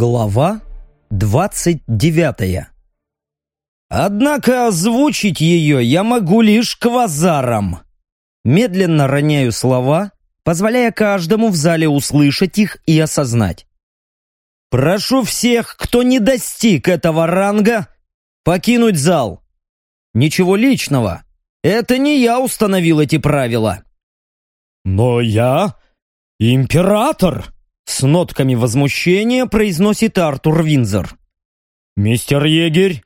Глава двадцать девятая Однако озвучить ее я могу лишь квазаром. Медленно роняю слова, позволяя каждому в зале услышать их и осознать. Прошу всех, кто не достиг этого ранга, покинуть зал. Ничего личного. Это не я установил эти правила. Но я император, с нотками возмущения произносит Артур Винзер. «Мистер егерь,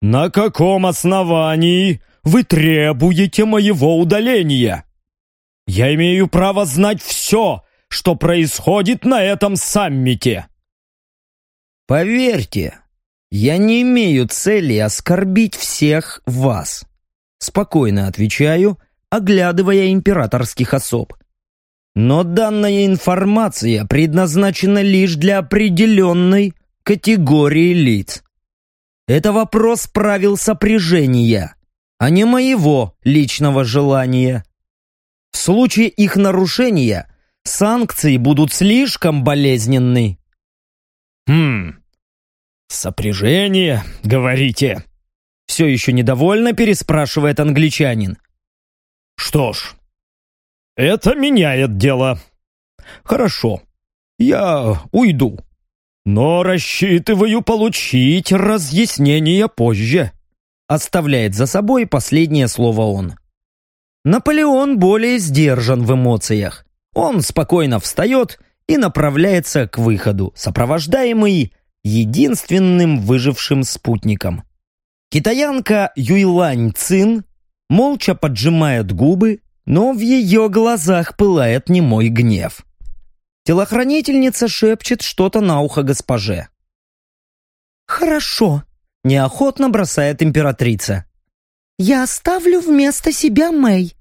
на каком основании вы требуете моего удаления? Я имею право знать все, что происходит на этом саммите». «Поверьте, я не имею цели оскорбить всех вас», спокойно отвечаю, оглядывая императорских особ. Но данная информация предназначена лишь для определенной категории лиц. Это вопрос правил сопряжения, а не моего личного желания. В случае их нарушения санкции будут слишком болезненны. «Хм, сопряжение, говорите?» Все еще недовольно переспрашивает англичанин. «Что ж, это меняет дело. Хорошо, я уйду. Но рассчитываю получить разъяснение позже. Оставляет за собой последнее слово он. Наполеон более сдержан в эмоциях. Он спокойно встает и направляется к выходу, сопровождаемый единственным выжившим спутником. Китаянка Юйлань Цин молча поджимает губы но в ее глазах пылает немой гнев. Телохранительница шепчет что-то на ухо госпоже. «Хорошо», — неохотно бросает императрица. «Я оставлю вместо себя Мэй.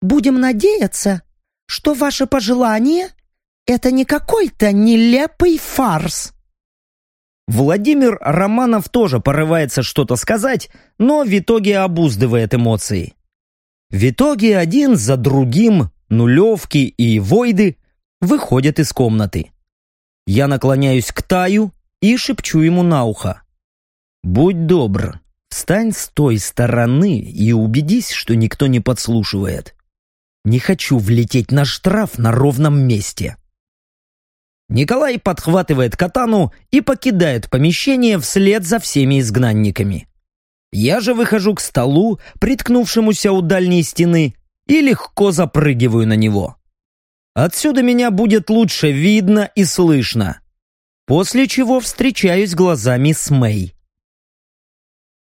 Будем надеяться, что ваше пожелание — это не какой-то нелепый фарс». Владимир Романов тоже порывается что-то сказать, но в итоге обуздывает эмоции. В итоге один за другим нулевки и войды выходят из комнаты. Я наклоняюсь к Таю и шепчу ему на ухо. «Будь добр, встань с той стороны и убедись, что никто не подслушивает. Не хочу влететь на штраф на ровном месте». Николай подхватывает катану и покидает помещение вслед за всеми изгнанниками. Я же выхожу к столу, приткнувшемуся у дальней стены, и легко запрыгиваю на него. Отсюда меня будет лучше видно и слышно. После чего встречаюсь глазами с Мэй.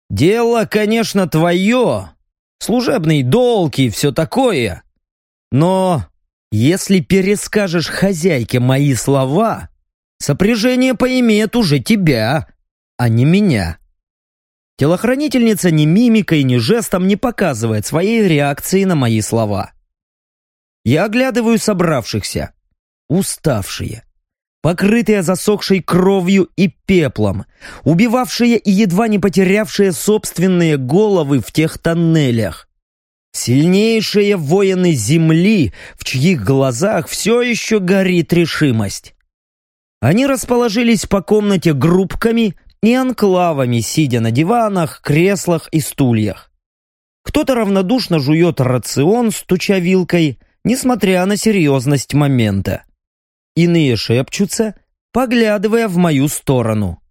«Дело, конечно, твое, служебный долг и все такое. Но если перескажешь хозяйке мои слова, сопряжение поимеет уже тебя, а не меня». Телохранительница ни мимикой, ни жестом не показывает своей реакции на мои слова. Я оглядываю собравшихся. Уставшие. Покрытые засохшей кровью и пеплом. Убивавшие и едва не потерявшие собственные головы в тех тоннелях. Сильнейшие воины земли, в чьих глазах все еще горит решимость. Они расположились по комнате группками и анклавами, сидя на диванах, креслах и стульях. Кто-то равнодушно жует рацион, стуча вилкой, несмотря на серьезность момента. Иные шепчутся, поглядывая в мою сторону.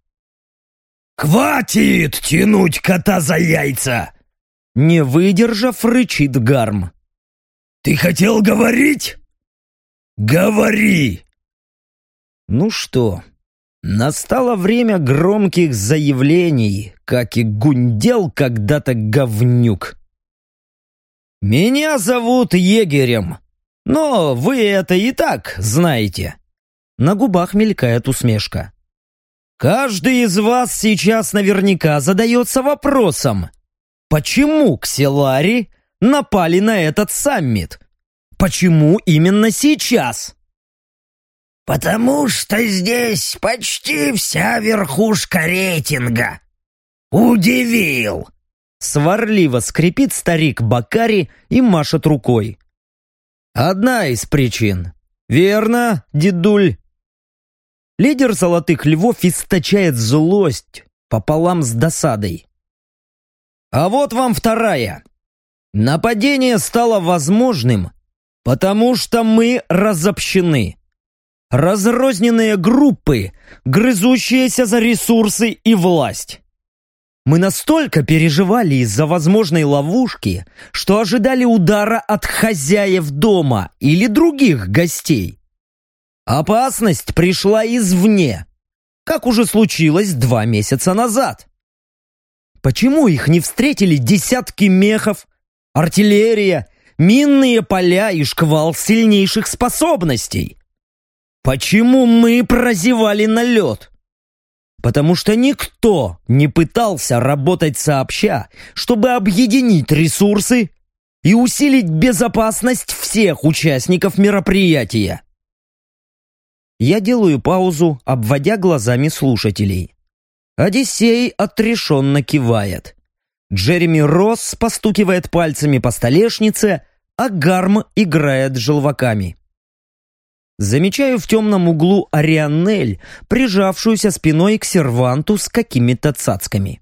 «Хватит тянуть кота за яйца!» Не выдержав, рычит Гарм. «Ты хотел говорить? Говори!» Ну что, Настало время громких заявлений, как и гундел когда-то говнюк. «Меня зовут егерем, но вы это и так знаете». На губах мелькает усмешка. «Каждый из вас сейчас наверняка задается вопросом, почему кселари напали на этот саммит? Почему именно сейчас?» «Потому что здесь почти вся верхушка рейтинга. Удивил!» Сварливо скрипит старик Бакари и машет рукой. «Одна из причин. Верно, дедуль?» Лидер золотых львов источает злость пополам с досадой. А вот вам вторая. Нападение стало возможным, потому что мы разобщены. Разрозненные группы, грызущиеся за ресурсы и власть. Мы настолько переживали из-за возможной ловушки, что ожидали удара от хозяев дома или других гостей. Опасность пришла извне, как уже случилось два месяца назад. Почему их не встретили десятки мехов, артиллерия, минные поля и шквал сильнейших способностей? Почему мы прозевали налет? Потому что никто не пытался работать сообща, чтобы объединить ресурсы и усилить безопасность всех участников мероприятия. Я делаю паузу, обводя глазами слушателей. Одиссей отрешенно кивает. Джереми Росс постукивает пальцами по столешнице, а Гарм играет желваками. Замечаю в темном углу Арианель, прижавшуюся спиной к серванту с какими-то цацками.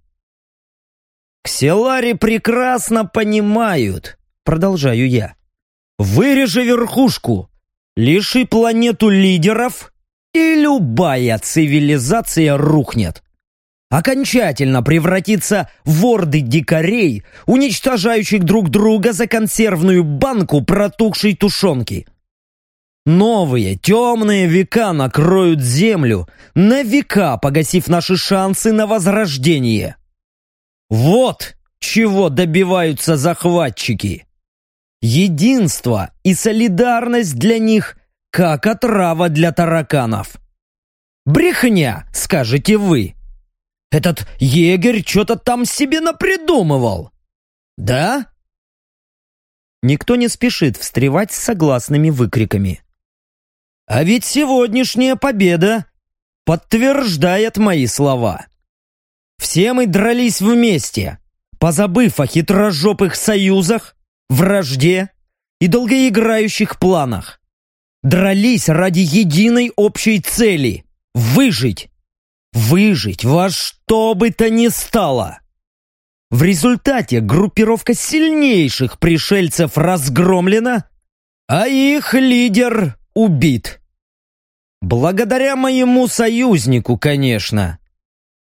«Кселари прекрасно понимают», — продолжаю я. «Вырежи верхушку, лиши планету лидеров, и любая цивилизация рухнет. Окончательно превратится в орды дикарей, уничтожающих друг друга за консервную банку протухшей тушенки». Новые темные века накроют землю, на века погасив наши шансы на возрождение. Вот чего добиваются захватчики. Единство и солидарность для них, как отрава для тараканов. Брехня, скажете вы. Этот егерь что-то там себе напридумывал. Да? Никто не спешит встревать с согласными выкриками. А ведь сегодняшняя победа подтверждает мои слова. Все мы дрались вместе, позабыв о хитрожопых союзах, вражде и долгоиграющих планах. Дрались ради единой общей цели – выжить. Выжить во что бы то ни стало. В результате группировка сильнейших пришельцев разгромлена, а их лидер убит. Благодаря моему союзнику, конечно.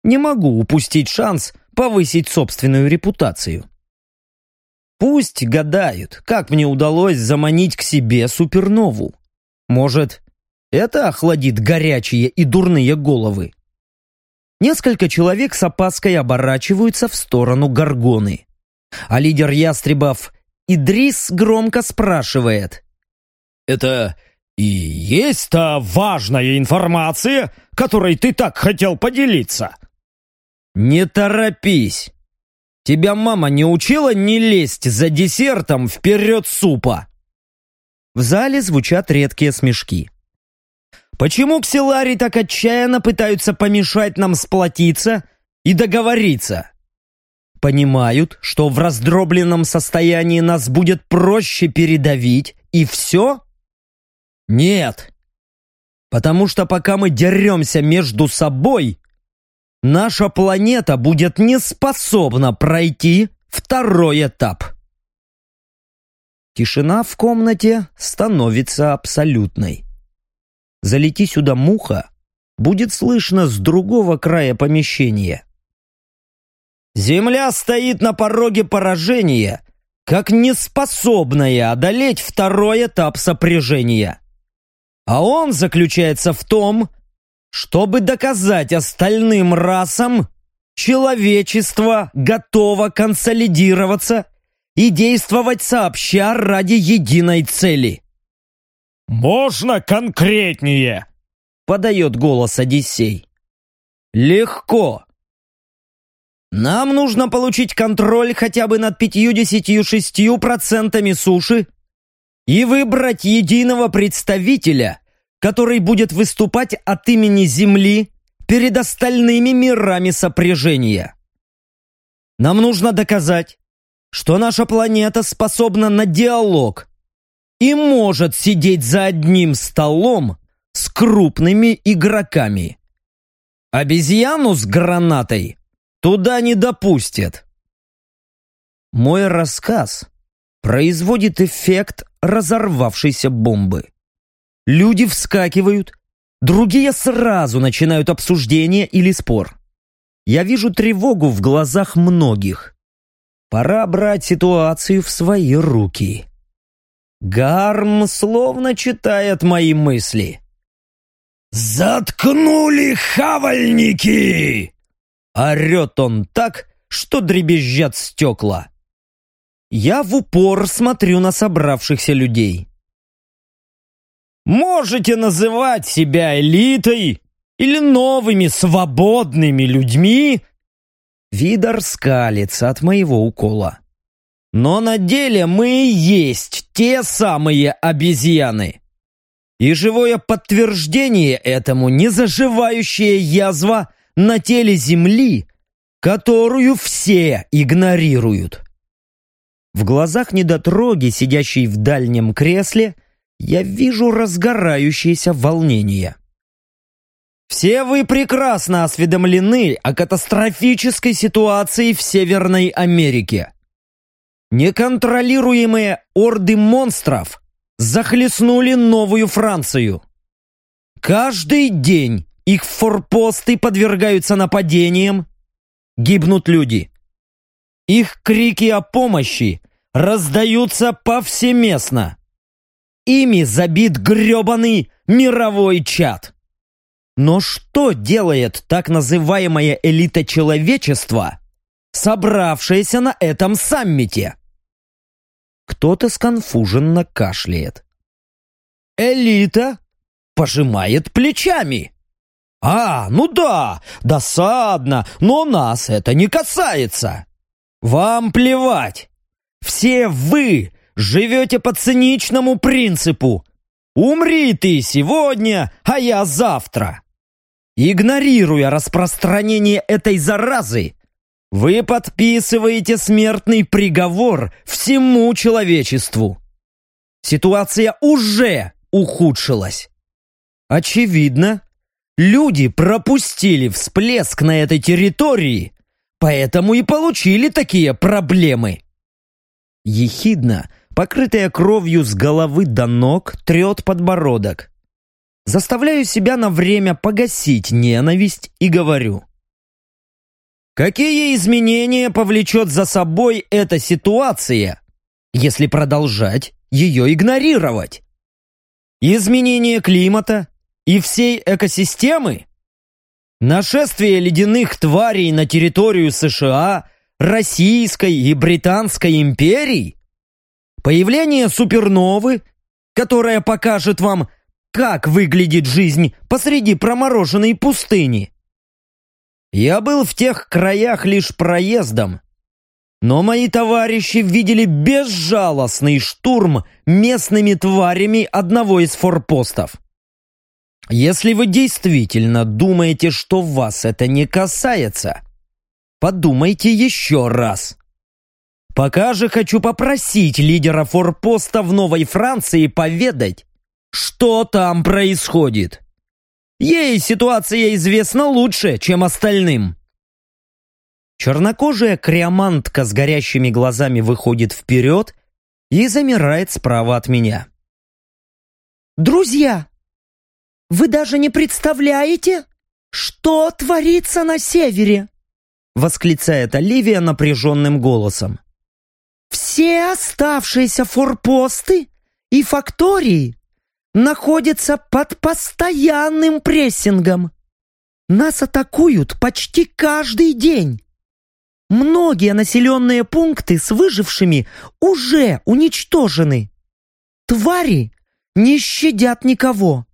Не могу упустить шанс повысить собственную репутацию. Пусть гадают, как мне удалось заманить к себе супернову. Может, это охладит горячие и дурные головы. Несколько человек с опаской оборачиваются в сторону Гаргоны. А лидер ястребов Идрис громко спрашивает. «Это и есть та важная информация, которой ты так хотел поделиться. Не торопись. Тебя мама не учила не лезть за десертом вперед супа. В зале звучат редкие смешки. Почему ксилари так отчаянно пытаются помешать нам сплотиться и договориться? Понимают, что в раздробленном состоянии нас будет проще передавить, и все? Нет. Потому что пока мы деремся между собой, наша планета будет не способна пройти второй этап. Тишина в комнате становится абсолютной. Залети сюда муха, будет слышно с другого края помещения. Земля стоит на пороге поражения, как неспособная одолеть второй этап сопряжения. А он заключается в том, чтобы доказать остальным расам, человечество готово консолидироваться и действовать сообща ради единой цели. «Можно конкретнее?» — подает голос Одиссей. «Легко. Нам нужно получить контроль хотя бы над 56% суши и выбрать единого представителя, который будет выступать от имени Земли перед остальными мирами сопряжения. Нам нужно доказать, что наша планета способна на диалог и может сидеть за одним столом с крупными игроками. Обезьяну с гранатой туда не допустят. Мой рассказ производит эффект разорвавшейся бомбы. Люди вскакивают, другие сразу начинают обсуждение или спор. Я вижу тревогу в глазах многих. Пора брать ситуацию в свои руки. Гарм словно читает мои мысли. «Заткнули хавальники!» Орет он так, что дребезжат стекла. Я в упор смотрю на собравшихся людей. Можете называть себя элитой или новыми свободными людьми? Видор скалится от моего укола. Но на деле мы и есть те самые обезьяны. И живое подтверждение этому незаживающая язва на теле Земли, которую все игнорируют. В глазах недотроги, сидящей в дальнем кресле, я вижу разгорающееся волнение. Все вы прекрасно осведомлены о катастрофической ситуации в Северной Америке. Неконтролируемые орды монстров захлестнули Новую Францию. Каждый день их форпосты подвергаются нападениям, гибнут люди. Их крики о помощи раздаются повсеместно. Ими забит гребаный мировой чат. Но что делает так называемая элита человечества, собравшаяся на этом саммите? Кто-то сконфуженно кашляет. Элита пожимает плечами. А, ну да, досадно, но нас это не касается. Вам плевать. Все вы живете по циничному принципу. Умри ты сегодня, а я завтра. Игнорируя распространение этой заразы, вы подписываете смертный приговор всему человечеству. Ситуация уже ухудшилась. Очевидно, люди пропустили всплеск на этой территории Поэтому и получили такие проблемы. Ехидно, покрытая кровью с головы до ног, трет подбородок. Заставляю себя на время погасить ненависть и говорю. Какие изменения повлечет за собой эта ситуация, если продолжать ее игнорировать? Изменение климата и всей экосистемы? Нашествие ледяных тварей на территорию США, Российской и Британской империй? Появление суперновы, которая покажет вам, как выглядит жизнь посреди промороженной пустыни? Я был в тех краях лишь проездом, но мои товарищи видели безжалостный штурм местными тварями одного из форпостов. Если вы действительно думаете, что вас это не касается, подумайте еще раз. Пока же хочу попросить лидера форпоста в Новой Франции поведать, что там происходит. Ей ситуация известна лучше, чем остальным. Чернокожая криомантка с горящими глазами выходит вперед и замирает справа от меня. «Друзья, вы даже не представляете, что творится на севере!» Восклицает Оливия напряженным голосом. «Все оставшиеся форпосты и фактории находятся под постоянным прессингом. Нас атакуют почти каждый день. Многие населенные пункты с выжившими уже уничтожены. Твари не щадят никого.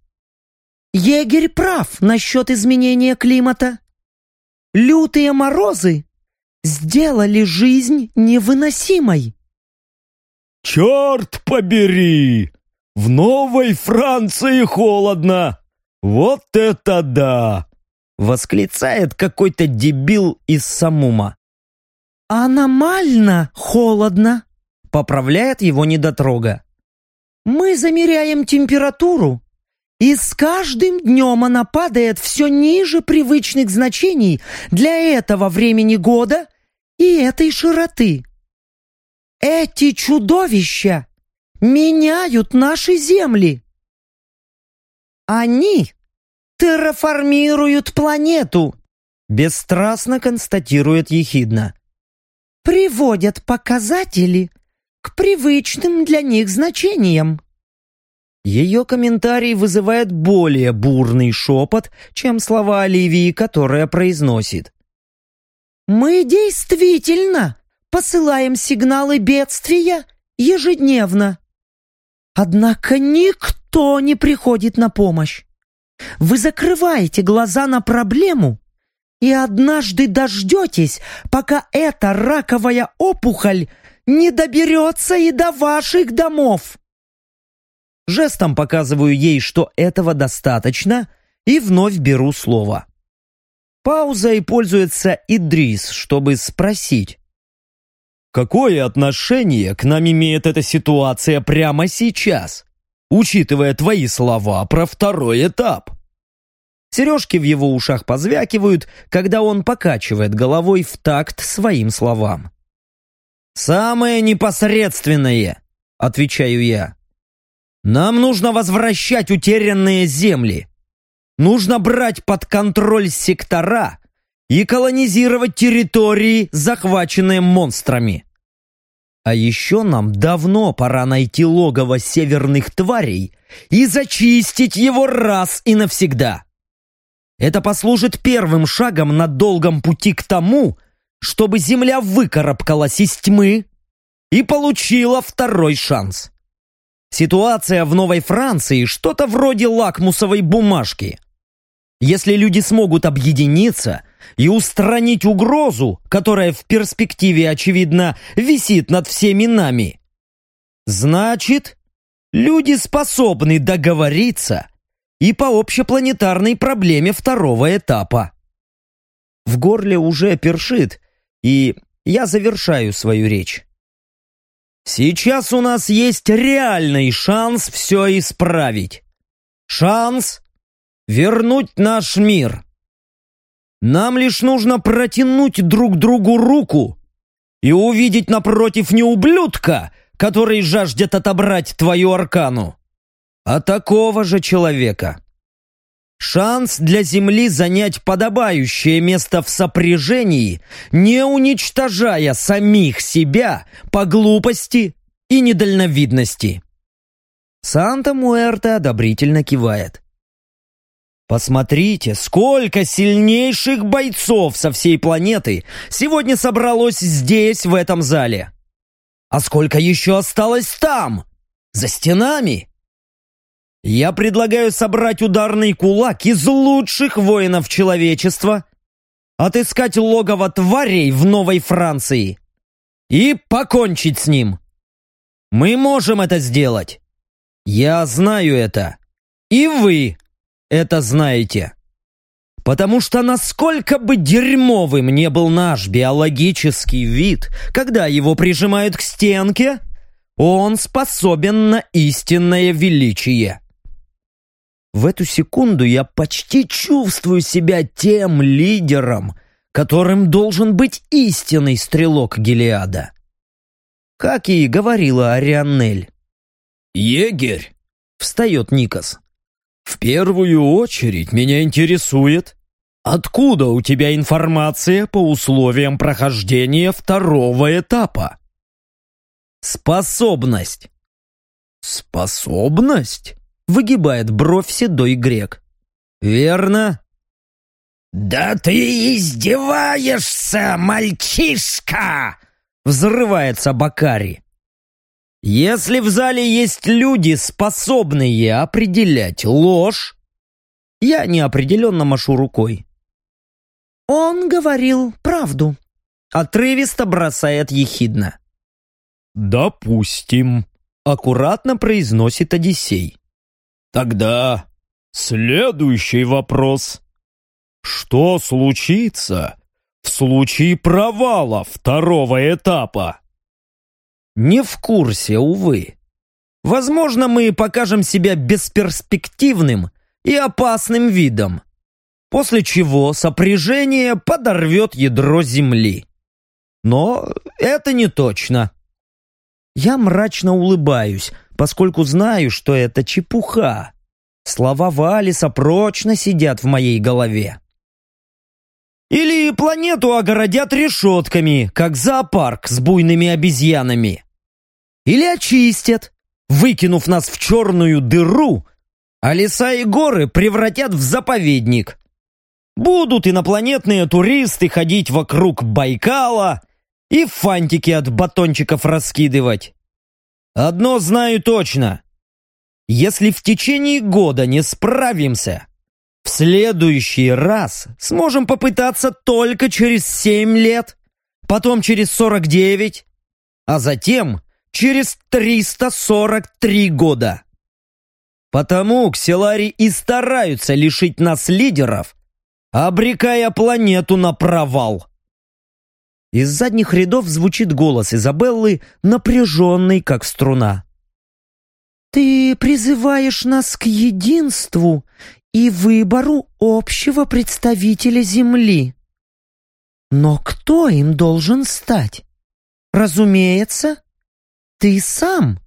Егерь прав насчет изменения климата. Лютые морозы сделали жизнь невыносимой. «Черт побери! В Новой Франции холодно! Вот это да!» Восклицает какой-то дебил из Самума. «Аномально холодно!» Поправляет его недотрога. «Мы замеряем температуру И с каждым днем она падает все ниже привычных значений для этого времени года и этой широты. Эти чудовища меняют наши земли. Они терраформируют планету, бесстрастно констатирует Ехидна. Приводят показатели к привычным для них значениям. Ее комментарий вызывает более бурный шепот, чем слова Оливии, которая произносит. «Мы действительно посылаем сигналы бедствия ежедневно. Однако никто не приходит на помощь. Вы закрываете глаза на проблему и однажды дождетесь, пока эта раковая опухоль не доберется и до ваших домов. Жестом показываю ей, что этого достаточно, и вновь беру слово. Паузой пользуется Идрис, чтобы спросить. Какое отношение к нам имеет эта ситуация прямо сейчас, учитывая твои слова про второй этап? Сережки в его ушах позвякивают, когда он покачивает головой в такт своим словам. «Самое непосредственное», — отвечаю я. Нам нужно возвращать утерянные земли. Нужно брать под контроль сектора и колонизировать территории, захваченные монстрами. А еще нам давно пора найти логово северных тварей и зачистить его раз и навсегда. Это послужит первым шагом на долгом пути к тому, чтобы Земля выкарабкалась из тьмы и получила второй шанс. Ситуация в Новой Франции что-то вроде лакмусовой бумажки. Если люди смогут объединиться и устранить угрозу, которая в перспективе, очевидно, висит над всеми нами, значит, люди способны договориться и по общепланетарной проблеме второго этапа. В горле уже першит, и я завершаю свою речь. Сейчас у нас есть реальный шанс все исправить. Шанс вернуть наш мир. Нам лишь нужно протянуть друг другу руку и увидеть напротив не ублюдка, который жаждет отобрать твою аркану, а такого же человека. Шанс для Земли занять подобающее место в сопряжении, не уничтожая самих себя по глупости и недальновидности. Санта-Муэрте одобрительно кивает. Посмотрите, сколько сильнейших бойцов со всей планеты сегодня собралось здесь, в этом зале. А сколько еще осталось там, за стенами? Я предлагаю собрать ударный кулак из лучших воинов человечества, отыскать логово тварей в Новой Франции и покончить с ним. Мы можем это сделать. Я знаю это. И вы это знаете. Потому что насколько бы дерьмовым не был наш биологический вид, когда его прижимают к стенке, он способен на истинное величие. В эту секунду я почти чувствую себя тем лидером, которым должен быть истинный стрелок Гелиада. Как и говорила Арианнель. «Егерь!» — встает Никос. «В первую очередь меня интересует, откуда у тебя информация по условиям прохождения второго этапа?» «Способность». «Способность?» Выгибает бровь седой грек. «Верно?» «Да ты издеваешься, мальчишка!» Взрывается Бакари. «Если в зале есть люди, способные определять ложь...» Я неопределенно машу рукой. «Он говорил правду», — отрывисто бросает ехидно. «Допустим», — аккуратно произносит Одиссей. Тогда следующий вопрос. Что случится в случае провала второго этапа? Не в курсе, увы. возможно, мы покажем себя бесперспективным и опасным видом, после чего сопряжение подорвет ядро Земли. Но это не точно. Я мрачно улыбаюсь, поскольку знаю, что это чепуха. Слова Валиса прочно сидят в моей голове. Или планету огородят решетками, как зоопарк с буйными обезьянами. Или очистят, выкинув нас в черную дыру, а леса и горы превратят в заповедник. Будут инопланетные туристы ходить вокруг Байкала, и фантики от батончиков раскидывать. Одно знаю точно. Если в течение года не справимся, в следующий раз сможем попытаться только через 7 лет, потом через 49, а затем через 343 года. Потому кселари и стараются лишить нас лидеров, обрекая планету на провал. Из задних рядов звучит голос Изабеллы, напряженный, как струна. «Ты призываешь нас к единству и выбору общего представителя Земли. Но кто им должен стать? Разумеется, ты сам».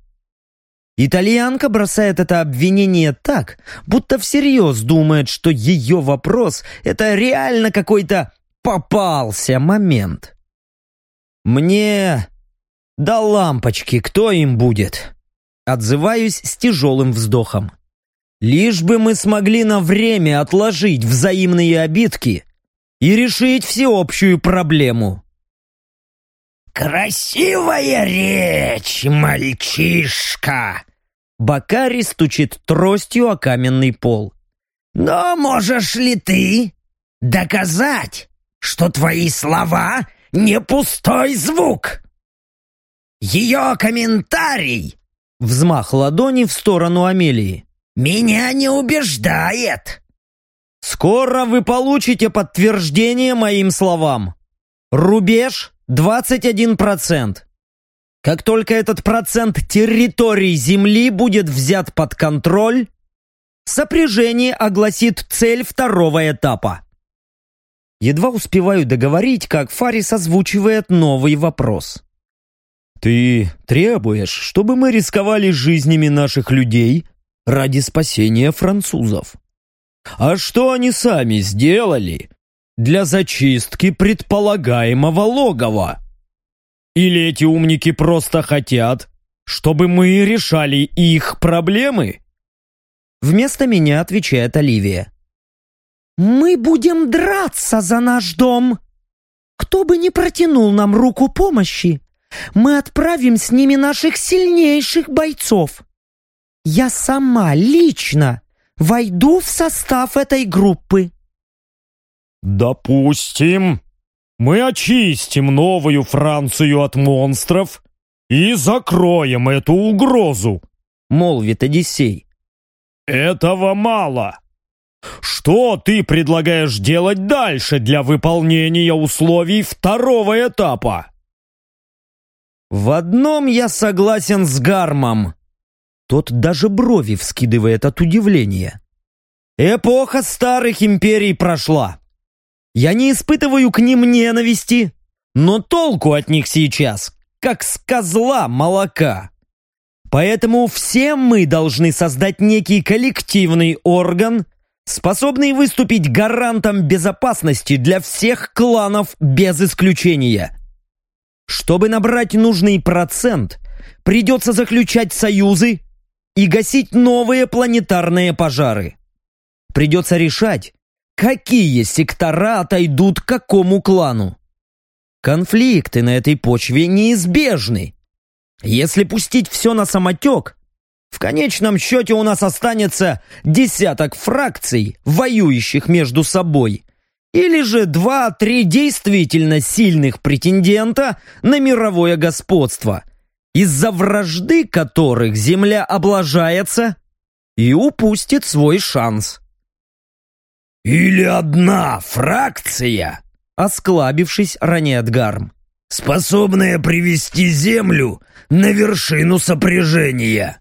Итальянка бросает это обвинение так, будто всерьез думает, что ее вопрос — это реально какой-то попался момент. «Мне... до лампочки, кто им будет?» Отзываюсь с тяжелым вздохом. Лишь бы мы смогли на время отложить взаимные обидки и решить всеобщую проблему. «Красивая речь, мальчишка!» Бакари стучит тростью о каменный пол. «Но можешь ли ты доказать, что твои слова не пустой звук. Ее комментарий, взмах ладони в сторону Амелии, меня не убеждает. Скоро вы получите подтверждение моим словам. Рубеж 21%. Как только этот процент территории Земли будет взят под контроль, сопряжение огласит цель второго этапа. Едва успеваю договорить, как Фарис озвучивает новый вопрос. «Ты требуешь, чтобы мы рисковали жизнями наших людей ради спасения французов? А что они сами сделали для зачистки предполагаемого логова? Или эти умники просто хотят, чтобы мы решали их проблемы?» Вместо меня отвечает Оливия. Мы будем драться за наш дом. Кто бы ни протянул нам руку помощи, мы отправим с ними наших сильнейших бойцов. Я сама лично войду в состав этой группы. Допустим, мы очистим новую Францию от монстров и закроем эту угрозу, молвит Одиссей. Этого мало. Что ты предлагаешь делать дальше для выполнения условий второго этапа? В одном я согласен с Гармом. Тот даже брови вскидывает от удивления. Эпоха старых империй прошла. Я не испытываю к ним ненависти, но толку от них сейчас, как с козла молока. Поэтому все мы должны создать некий коллективный орган, способный выступить гарантом безопасности для всех кланов без исключения. Чтобы набрать нужный процент, придется заключать союзы и гасить новые планетарные пожары. Придется решать, какие сектора отойдут к какому клану. Конфликты на этой почве неизбежны. Если пустить все на самотек, в конечном счете у нас останется десяток фракций, воюющих между собой, или же два-три действительно сильных претендента на мировое господство, из-за вражды которых Земля облажается и упустит свой шанс. «Или одна фракция», — осклабившись, роняет Гарм, «способная привести Землю на вершину сопряжения».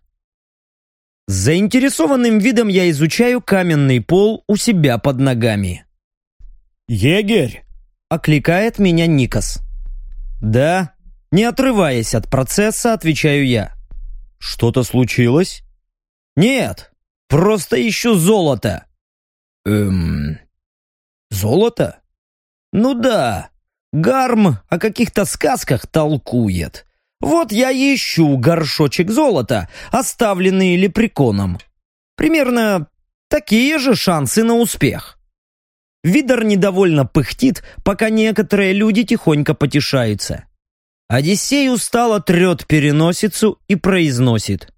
С заинтересованным видом я изучаю каменный пол у себя под ногами. «Егерь!» — окликает меня Никос. «Да?» Не отрываясь от процесса, отвечаю я. «Что-то случилось?» «Нет, просто ищу золото». «Эм... Золото? Ну да, Гарм о каких-то сказках толкует. Вот я ищу горшочек золота, оставленный лепреконом. Примерно такие же шансы на успех. Видор недовольно пыхтит, пока некоторые люди тихонько потешаются. Одиссей устало трет переносицу и произносит.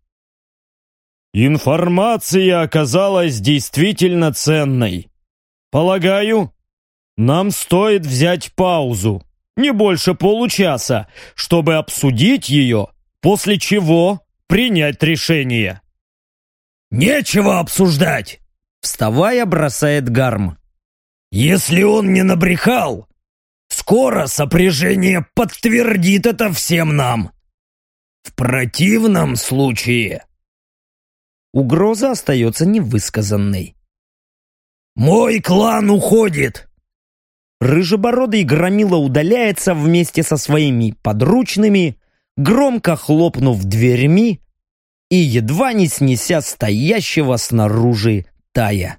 «Информация оказалась действительно ценной. Полагаю, нам стоит взять паузу, не больше получаса, чтобы обсудить ее, после чего принять решение». «Нечего обсуждать!» Вставая, бросает Гарм. «Если он не набрехал, Скоро сопряжение подтвердит это всем нам. В противном случае... Угроза остается невысказанной. «Мой клан уходит!» Рыжебородый громила удаляется вместе со своими подручными, громко хлопнув дверьми и едва не снеся стоящего снаружи Тая.